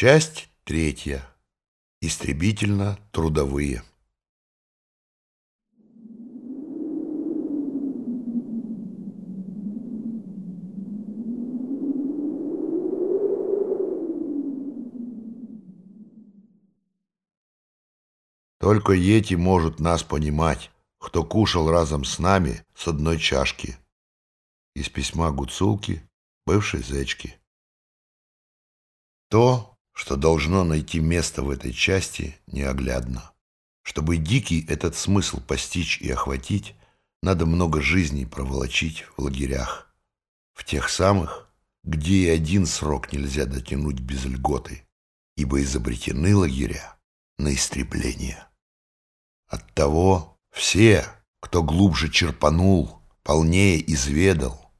Часть третья. Истребительно-трудовые. Только Ети может нас понимать, кто кушал разом с нами с одной чашки. Из письма Гуцулки, бывшей зечки. То, что должно найти место в этой части, неоглядно. Чтобы дикий этот смысл постичь и охватить, надо много жизней проволочить в лагерях. В тех самых, где и один срок нельзя дотянуть без льготы, ибо изобретены лагеря на истребление. Оттого все, кто глубже черпанул, полнее изведал,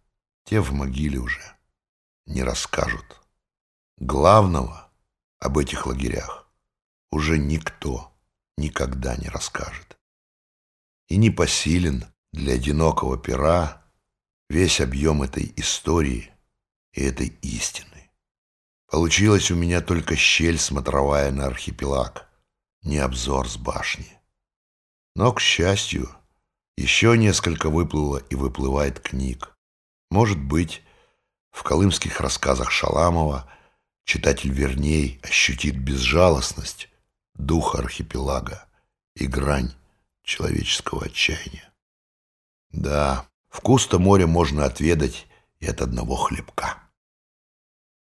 те в могиле уже не расскажут. Главного — об этих лагерях уже никто никогда не расскажет. И не посилен для одинокого пера весь объем этой истории и этой истины. Получилась у меня только щель смотровая на архипелаг, не обзор с башни. Но, к счастью, еще несколько выплыло и выплывает книг. Может быть, в колымских рассказах Шаламова – читатель верней ощутит безжалостность духа архипелага и грань человеческого отчаяния. Да, вкус-то моря можно отведать и от одного хлебка.